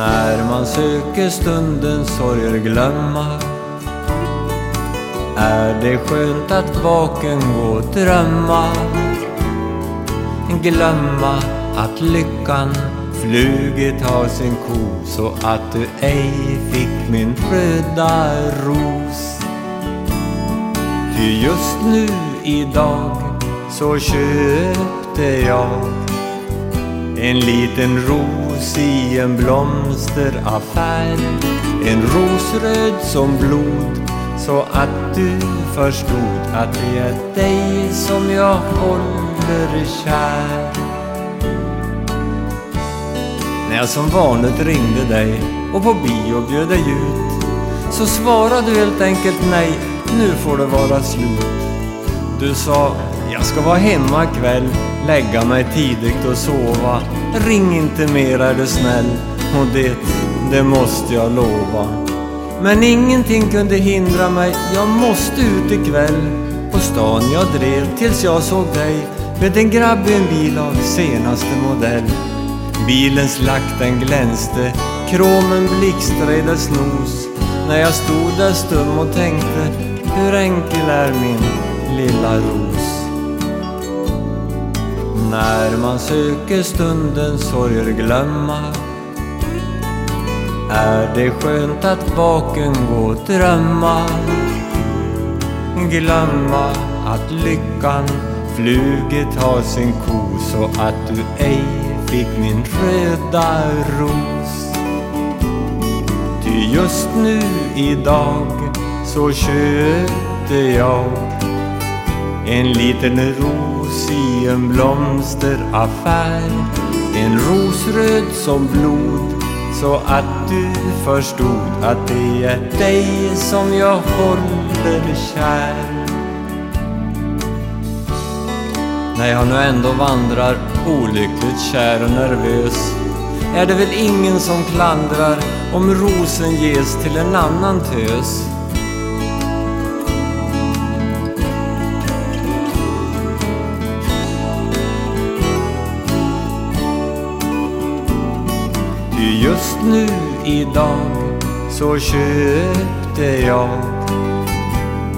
När man söker stundens sorger glömma. Är det skönt att vaken gå och drömma? Glömma att lyckan flugit har sin ko så att du ej fick min röda ros. Ty just nu idag så köpte jag en liten ros i en blomsteraffär. En rosröd som blod så att du förstod att det är dig som jag håller kär. När jag som vanligt ringde dig och på bio bjöd dig ut så svarade du helt enkelt nej, nu får det vara slut. Du sa, jag ska vara hemma ikväll, lägga mig tidigt och sova. Ring inte mer är du snäll och det, det måste jag lova. Men ingenting kunde hindra mig, jag måste ut ikväll. På stan jag drev tills jag såg dig Med en grabb i en bil av senaste modell. Bilens lack den glänste, kromen blixtrade i dess nos. När jag stod där stum och tänkte Hur enkel är min lilla ros. När man söker stundens sorger glömma är det skönt att vaken gå och drömma. Glömma att lyckan flugit har sin ko så att du ej fick min röda ros. Ty just nu idag så köpte jag en liten ros i en blomsteraffär. En rosröd som blod så att du förstod att det är dig som jag håller kär. När jag nu ändå vandrar olyckligt kär och nervös är det väl ingen som klandrar om rosen ges till en annan tös. Just nu idag så köpte jag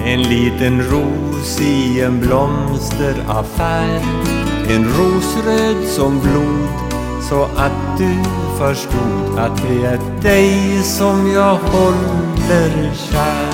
en liten ros i en blomsteraffär. En rosröd som blod så att du förstod att det är dig som jag håller kär.